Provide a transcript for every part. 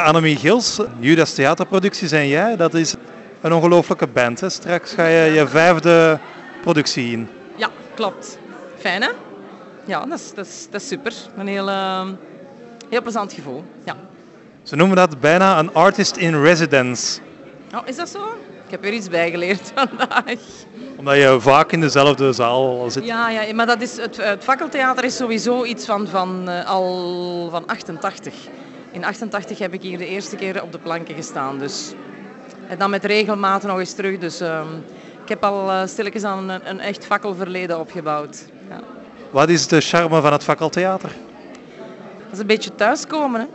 Annemie Gils, Judas Theaterproducties en jij, dat is een ongelooflijke band. Hè? Straks ga je je vijfde productie in. Ja, klopt. Fijn hè? Ja, dat is, dat is, dat is super. Een heel, uh, heel plezant gevoel. Ja. Ze noemen dat bijna een artist in residence. Oh, is dat zo? Ik heb weer iets bijgeleerd vandaag. Omdat je vaak in dezelfde zaal zit. Ja, ja maar dat is, het, het fakkeltheater is sowieso iets van, van uh, al van 88. In 88 heb ik hier de eerste keer op de planken gestaan. Dus. En dan met regelmaat nog eens terug. Dus uh, ik heb al uh, stilletjes aan een, een, echt fakkelverleden opgebouwd. Ja. Wat is de charme van het fakkeltheater? Dat is een beetje thuiskomen. Hè?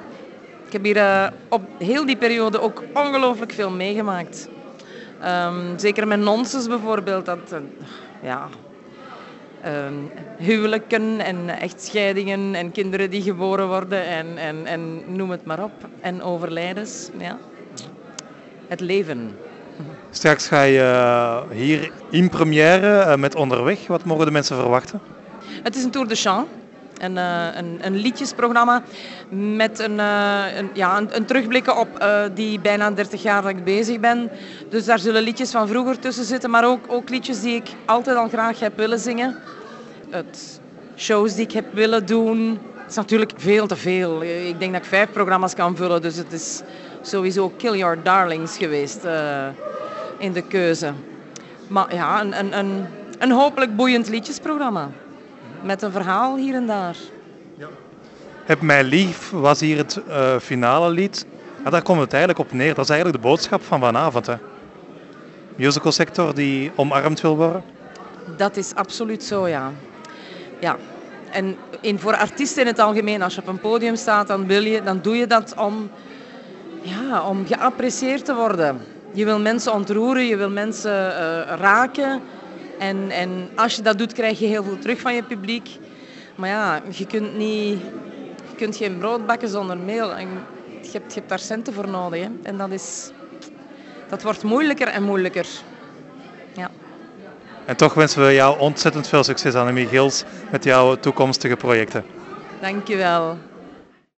Ik heb hier uh, op heel die periode ook ongelooflijk veel meegemaakt. Um, zeker met nonsens bijvoorbeeld. Dat, uh, ja, um, huwelijken en echtscheidingen en kinderen die geboren worden en, en, en noem het maar op. En overlijdens. Ja. Het leven. Straks ga je hier in première met Onderweg. Wat mogen de mensen verwachten? Het is een tour de chant. Een, uh, een, een, liedjesprogramma met een, uh, een ja, een, terugblikken op uh, die bijna 30 jaar dat ik bezig ben. Dus daar zullen liedjes van vroeger tussen zitten, maar ook, ook liedjes die ik altijd al graag heb willen zingen. Het shows die ik heb willen doen. Het is natuurlijk veel te veel. Ik denk dat ik vijf programma's kan vullen, dus het is sowieso Kill Your Darlings geweest in de keuze. Maar ja, een, een, een, een hopelijk boeiend liedjesprogramma met een verhaal hier en daar. Ja. Heb mij lief was hier het uh, finale lied. Ja, daar komt het eigenlijk op neer. Dat is eigenlijk de boodschap van vanavond. Hè. Musicalsector die omarmd wil worden. Dat is absoluut zo, ja. ja. En in, voor artiesten in het algemeen, als je op een podium staat, dan, wil je, dan doe je dat om, ja, om geapprecieerd te worden. Je wil mensen ontroeren, je wil mensen uh, raken. En, en als je dat doet, krijg je heel veel terug van je publiek. Maar ja, je kunt, niet, je kunt geen brood bakken zonder meel. En je, hebt, je hebt daar centen voor nodig. Hè. En dat, is, dat wordt moeilijker en moeilijker. Ja. En toch wensen we jou ontzettend veel succes, Annemie Gils, met jouw toekomstige projecten. Dank je wel.